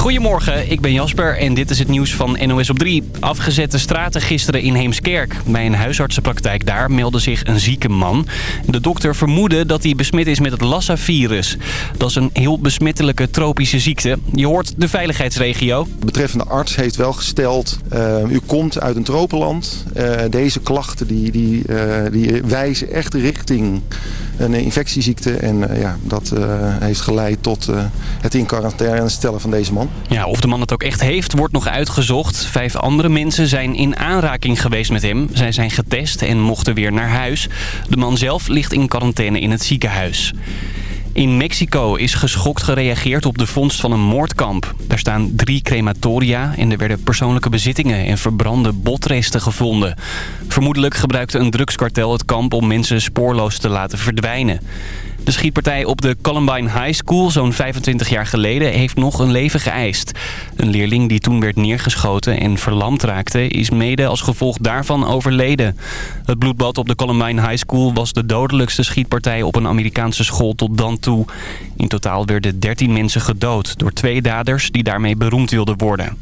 Goedemorgen, ik ben Jasper en dit is het nieuws van NOS op 3. Afgezette straten gisteren in Heemskerk. Bij een huisartsenpraktijk daar meldde zich een zieke man. De dokter vermoedde dat hij besmet is met het Lassa-virus. Dat is een heel besmettelijke tropische ziekte. Je hoort de veiligheidsregio. De betreffende arts heeft wel gesteld, uh, u komt uit een tropenland. Uh, deze klachten die, die, uh, die wijzen echt richting een infectieziekte. En ja, dat heeft geleid tot het in quarantaine stellen van deze man. Ja, of de man het ook echt heeft, wordt nog uitgezocht. Vijf andere mensen zijn in aanraking geweest met hem. Zij zijn getest en mochten weer naar huis. De man zelf ligt in quarantaine in het ziekenhuis. In Mexico is geschokt gereageerd op de vondst van een moordkamp. Daar staan drie crematoria en er werden persoonlijke bezittingen en verbrande botresten gevonden. Vermoedelijk gebruikte een drugskartel het kamp om mensen spoorloos te laten verdwijnen. De schietpartij op de Columbine High School zo'n 25 jaar geleden heeft nog een leven geëist. Een leerling die toen werd neergeschoten en verlamd raakte is mede als gevolg daarvan overleden. Het bloedbad op de Columbine High School was de dodelijkste schietpartij op een Amerikaanse school tot dan toe. In totaal werden 13 mensen gedood door twee daders die daarmee beroemd wilden worden.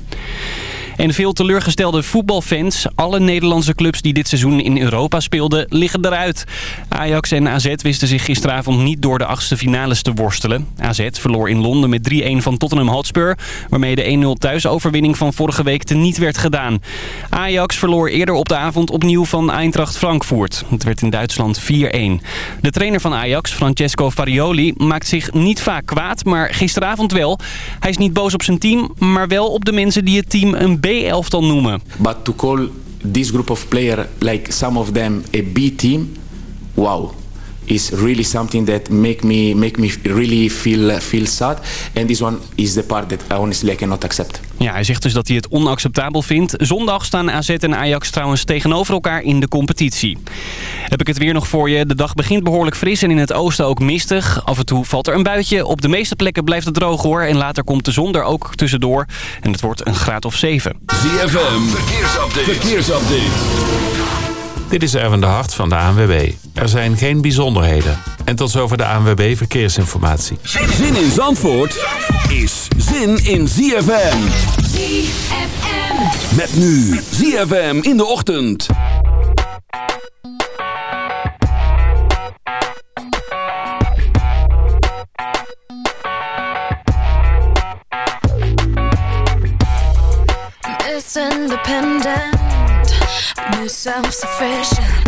En veel teleurgestelde voetbalfans. Alle Nederlandse clubs die dit seizoen in Europa speelden, liggen eruit. Ajax en AZ wisten zich gisteravond niet door de achtste finales te worstelen. AZ verloor in Londen met 3-1 van Tottenham Hotspur... waarmee de 1-0 thuisoverwinning van vorige week teniet werd gedaan. Ajax verloor eerder op de avond opnieuw van Eintracht Frankfurt. Het werd in Duitsland 4-1. De trainer van Ajax, Francesco Farioli, maakt zich niet vaak kwaad... maar gisteravond wel. Hij is niet boos op zijn team, maar wel op de mensen die het team een B-elftal noemen. But to call this group of players, like some of them, a B team, wow. Is really something that make me make me really feel feel sad, and this one is the part that honestly I cannot accept. Ja, hij zegt dus dat hij het onacceptabel vindt. Zondag staan AZ en Ajax trouwens tegenover elkaar in de competitie. Heb ik het weer nog voor je. De dag begint behoorlijk fris en in het oosten ook mistig. Af en toe valt er een buitje. Op de meeste plekken blijft het droog hoor. En later komt de zon er ook tussendoor. En het wordt een graad of 7. ZFM, verkeersupdate. verkeersupdate. Dit is Erwin de Hart van de ANWB. Er zijn geen bijzonderheden. En tot zover de ANWB Verkeersinformatie. Zin in Zandvoort is zin in ZFM. ZFM. Met nu ZFM in de ochtend. Independent, Miss Self-Sufficient,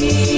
I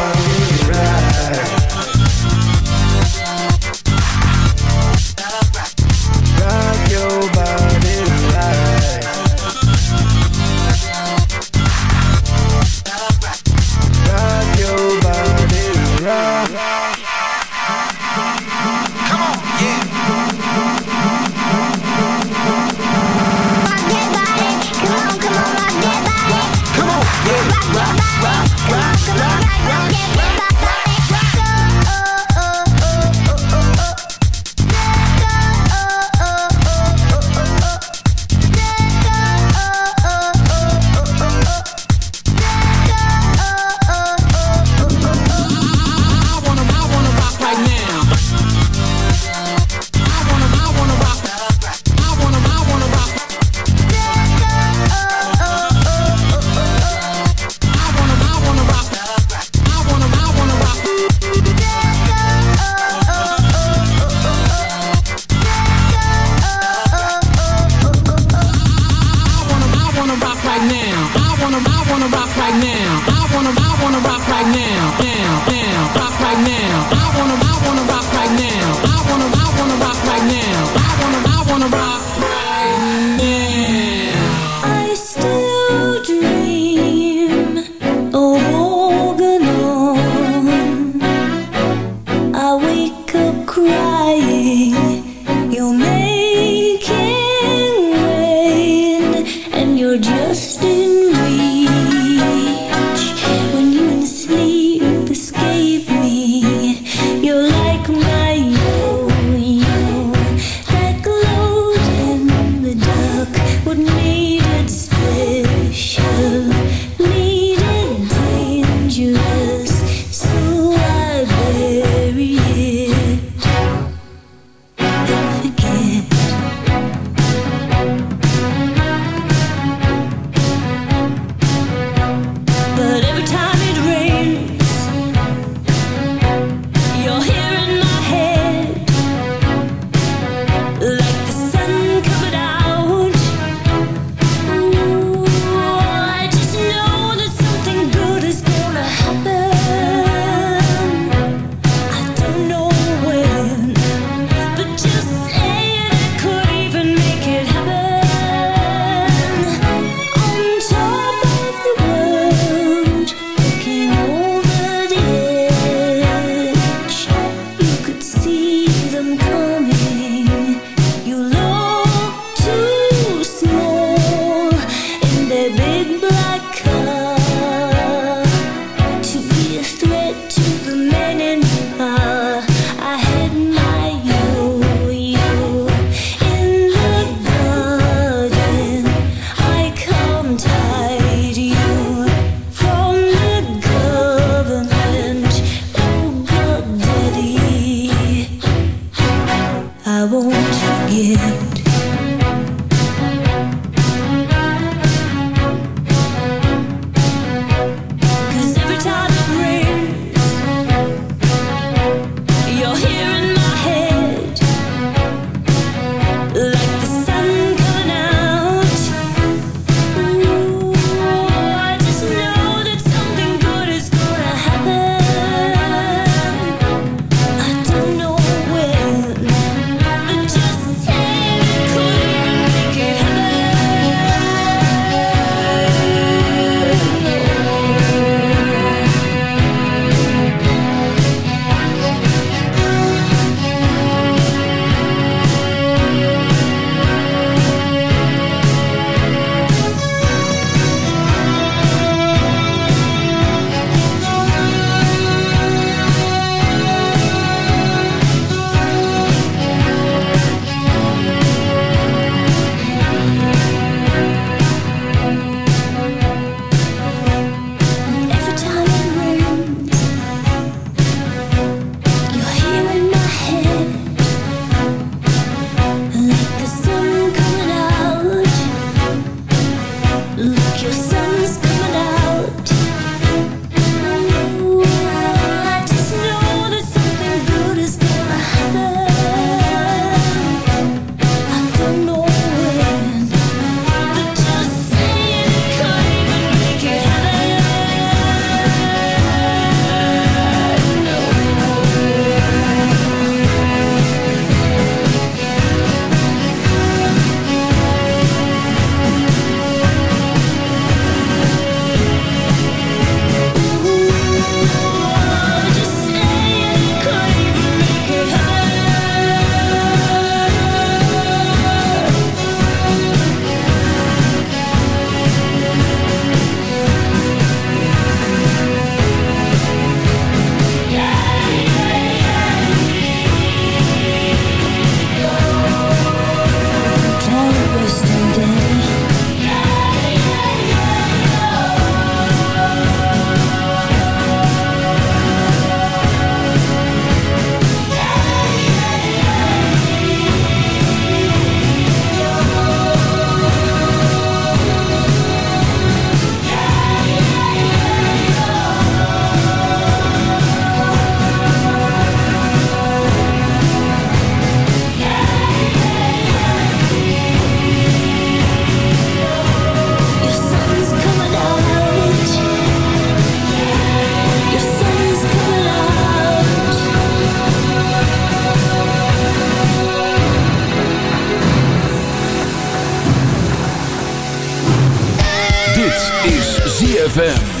ZFM.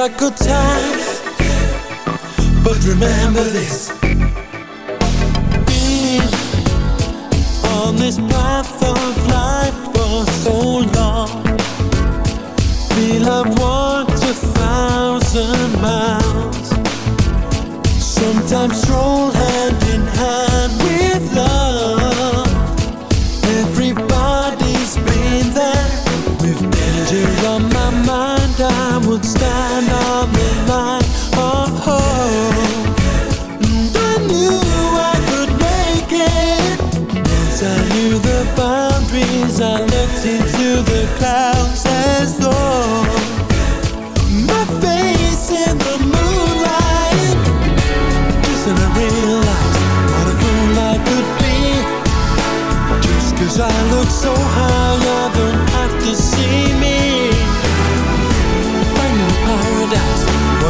about good times. But remember this.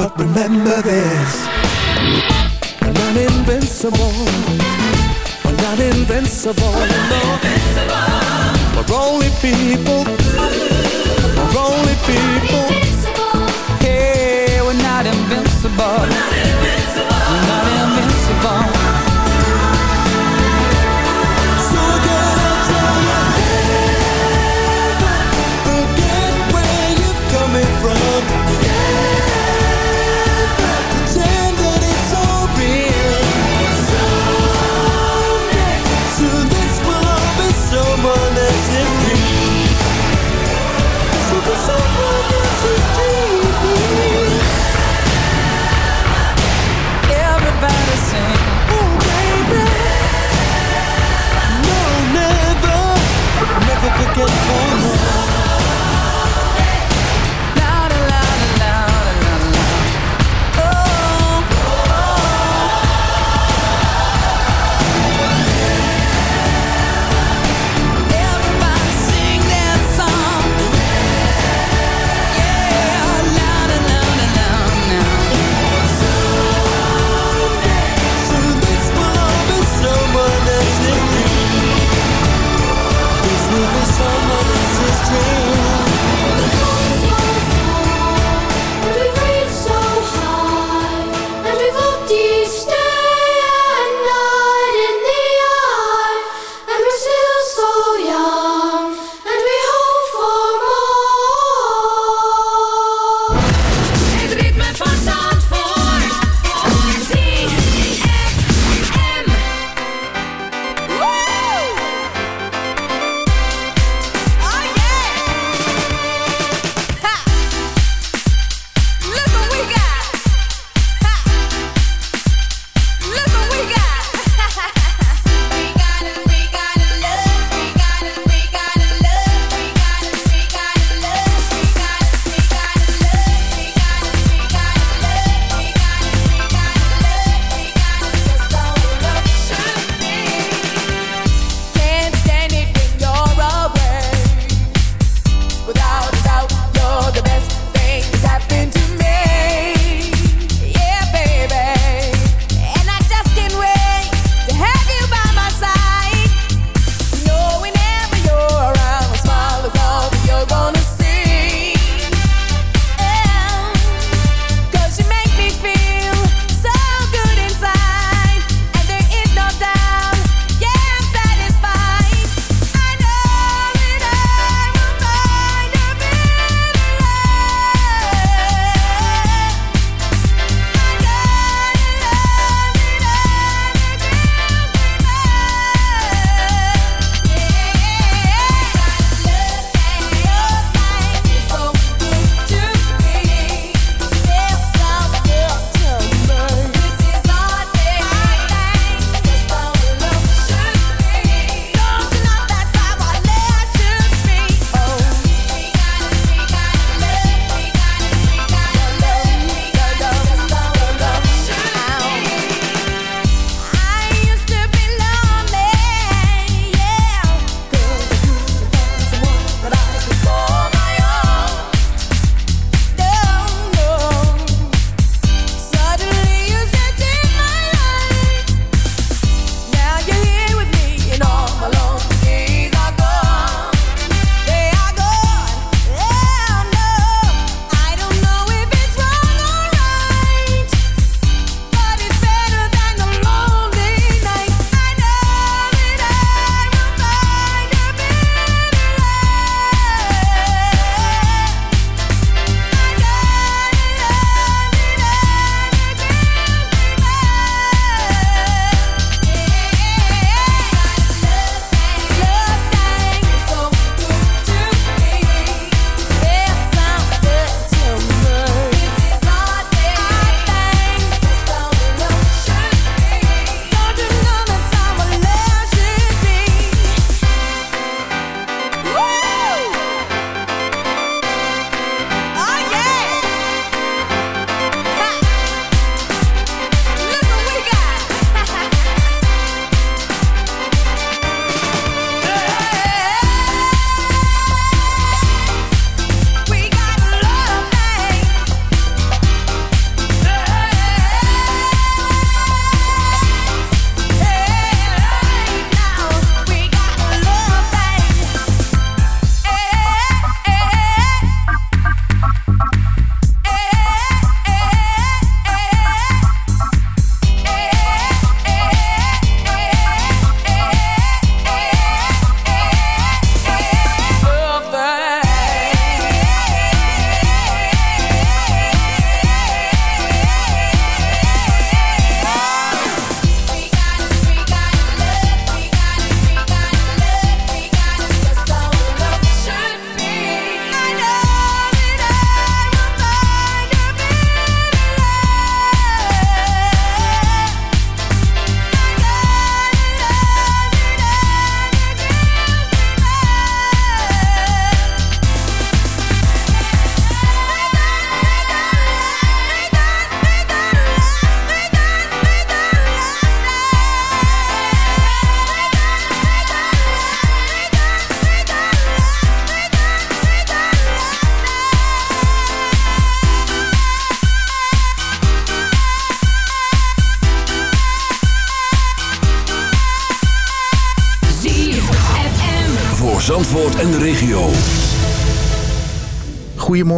But remember this. We're not invincible. We're not invincible. We're not invincible. We're only people. We're only people. Hey, we're not invincible We're not invincible. We're not invincible. que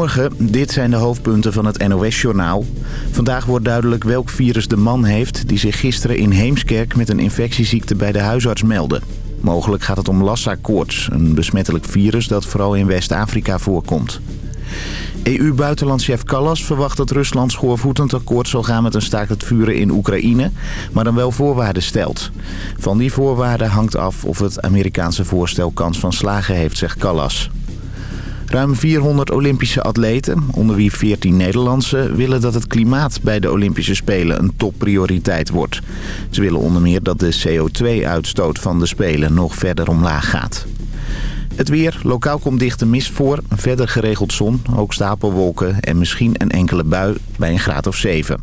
Goedemorgen, dit zijn de hoofdpunten van het NOS-journaal. Vandaag wordt duidelijk welk virus de man heeft... die zich gisteren in Heemskerk met een infectieziekte bij de huisarts meldde. Mogelijk gaat het om Lassa-koorts, een besmettelijk virus dat vooral in West-Afrika voorkomt. EU-buitenlandchef Callas verwacht dat Rusland schoorvoetend akkoord zal gaan met een staakt het vuren in Oekraïne, maar dan wel voorwaarden stelt. Van die voorwaarden hangt af of het Amerikaanse voorstel kans van slagen heeft, zegt Callas. Ruim 400 Olympische atleten, onder wie 14 Nederlandse, willen dat het klimaat bij de Olympische Spelen een topprioriteit wordt. Ze willen onder meer dat de CO2-uitstoot van de Spelen nog verder omlaag gaat. Het weer, lokaal komt dichte mist voor, verder geregeld zon, ook stapelwolken en misschien een enkele bui bij een graad of 7.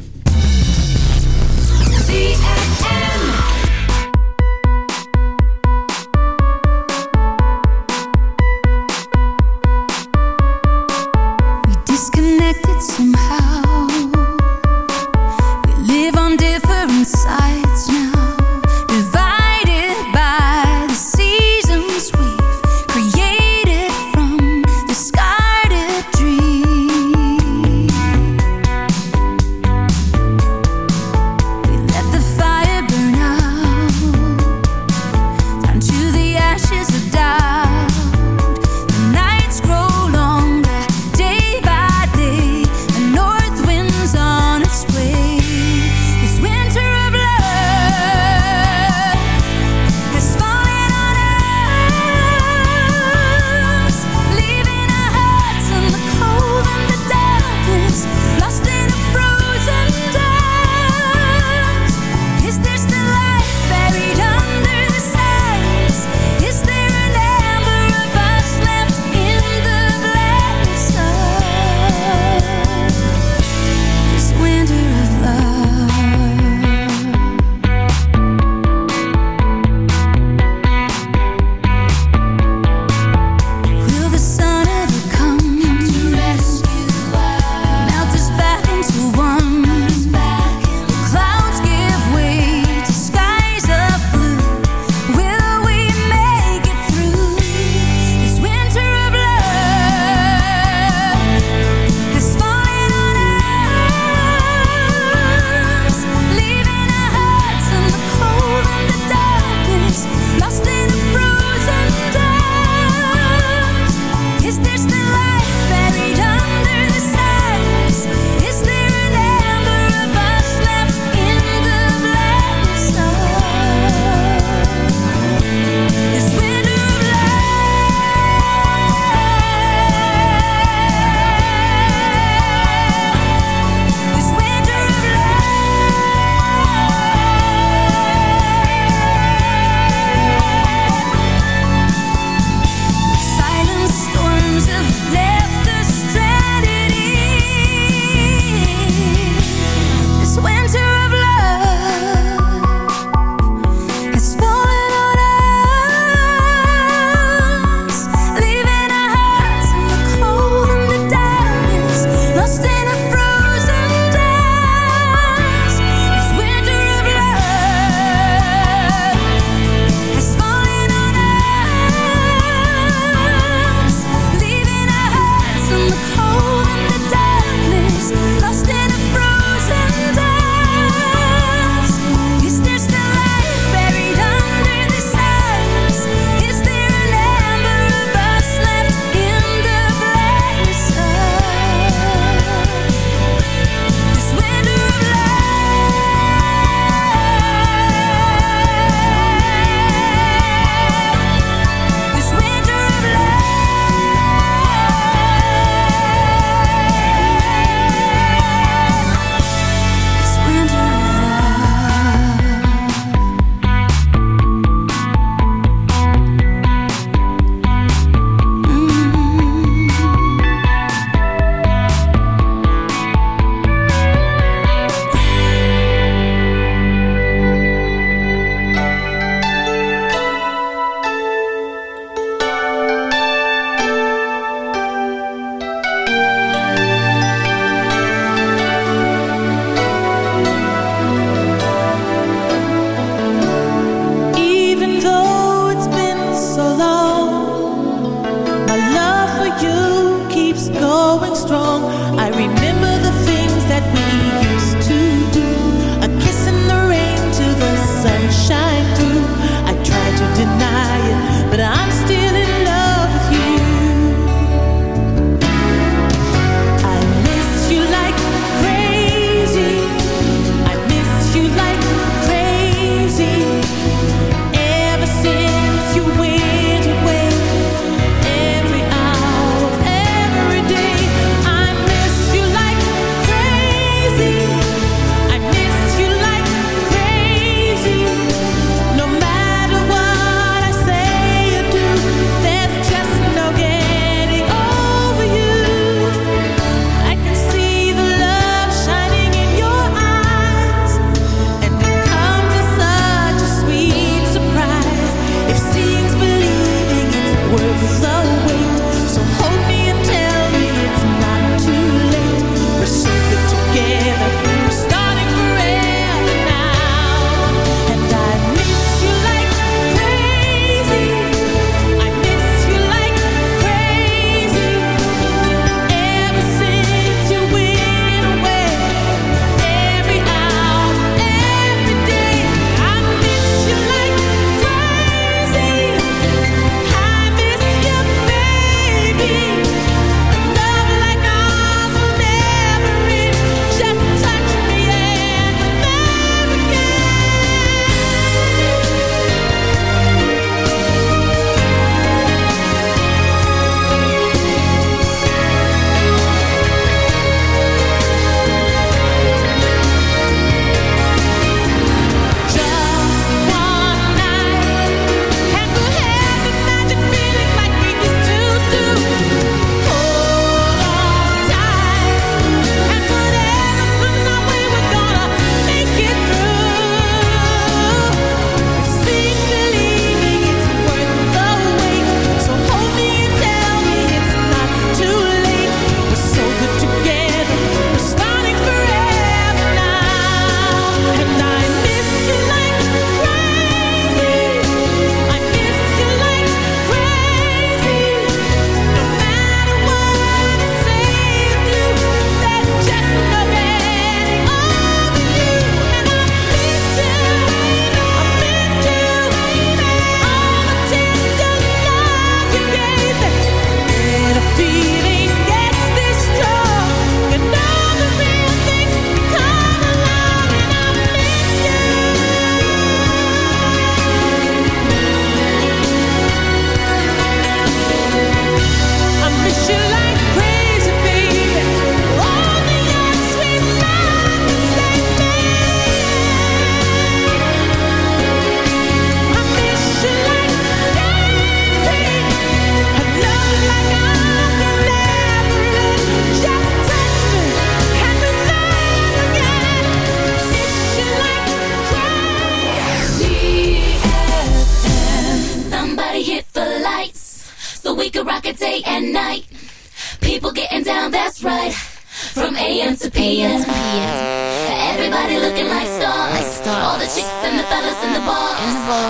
Everybody looking like stars. Like stars. All the chicks and the fellas in the bars.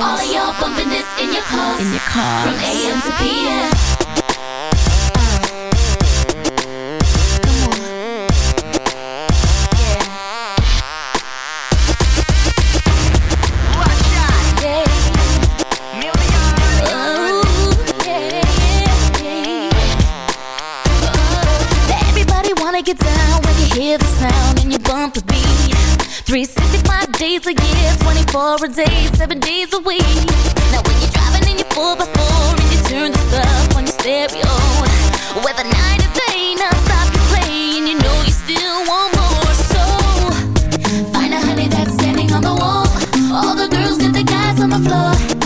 All of y'all bumping this in your cars. In your cars. From AM to PM. a year, 24 a day, 7 days a week. Now when you're driving in your 4x4 and you turn this up on your stereo whether night or day, not stop your play and you know you still want more. So, find a honey that's standing on the wall. All the girls get the guys on the floor.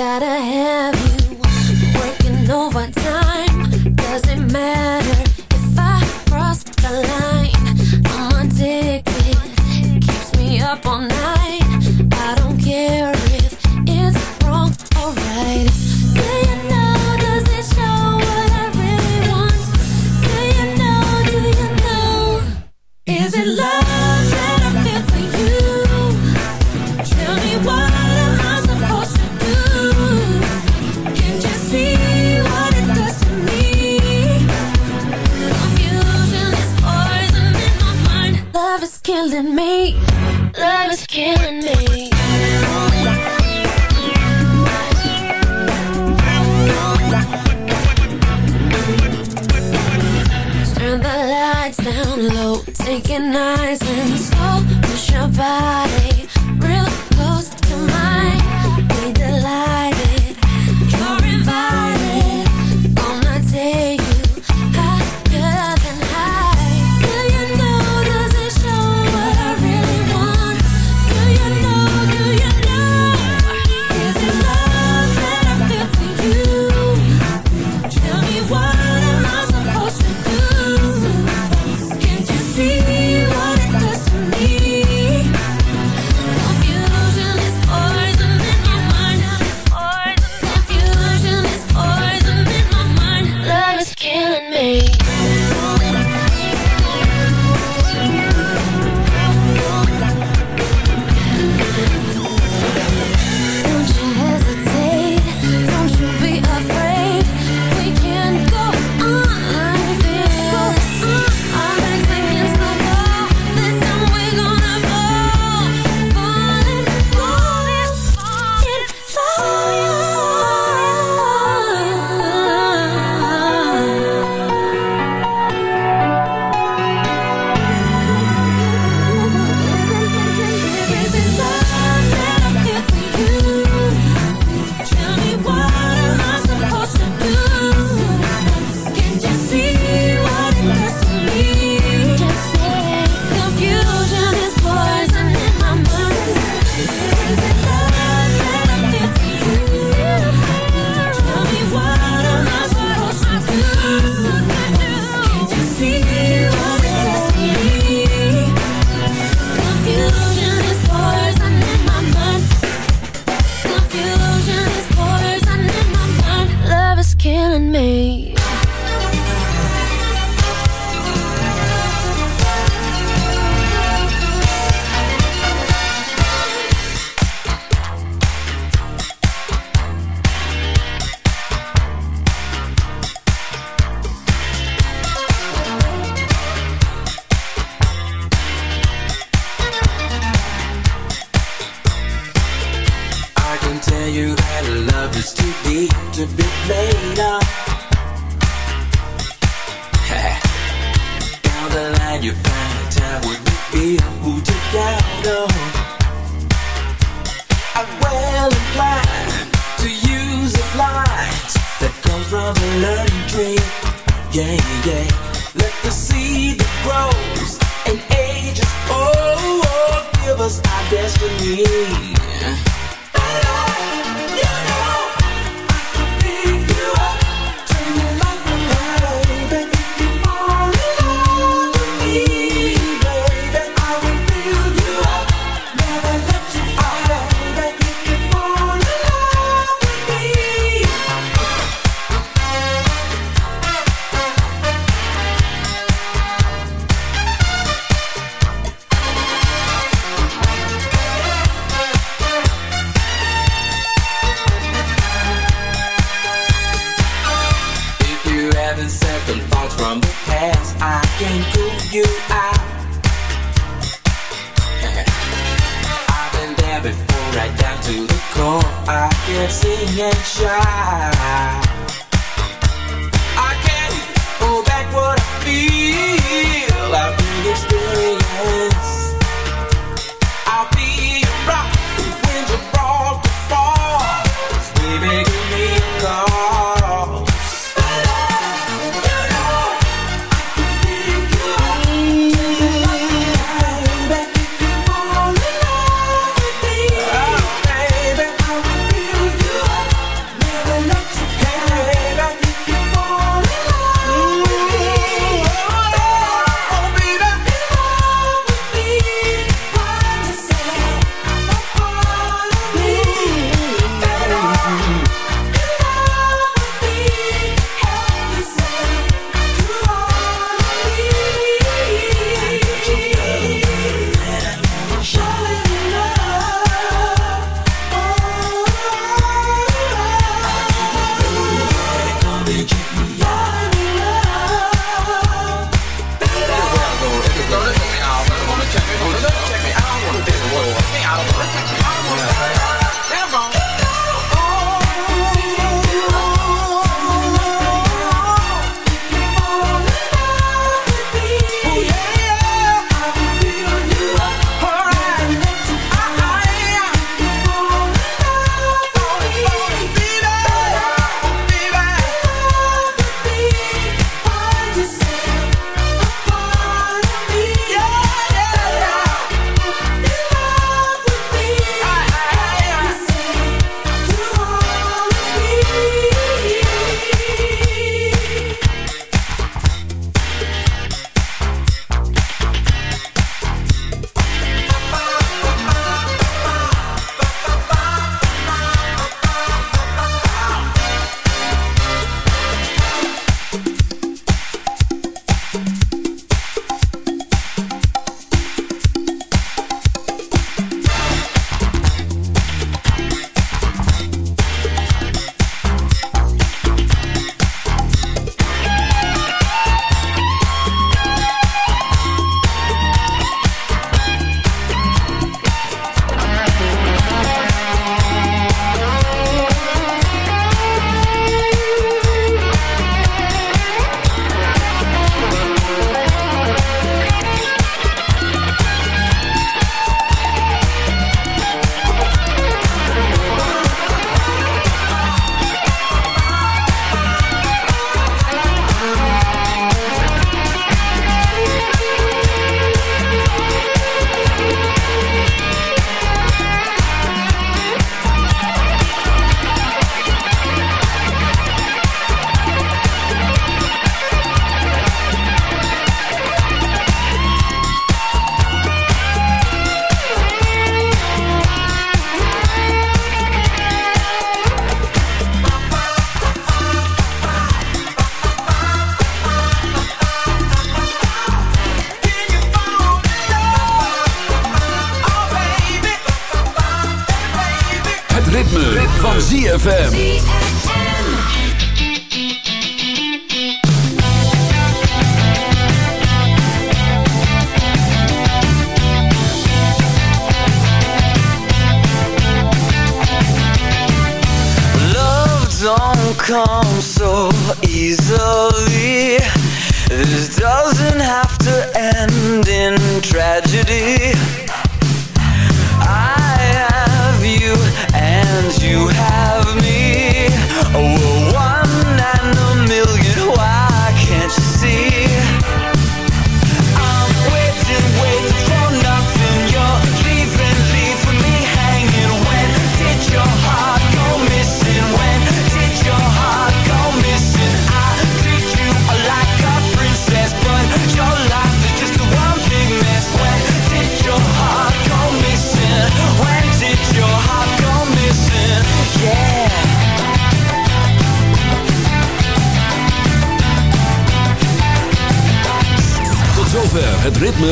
gotta have you working overtime. Doesn't matter.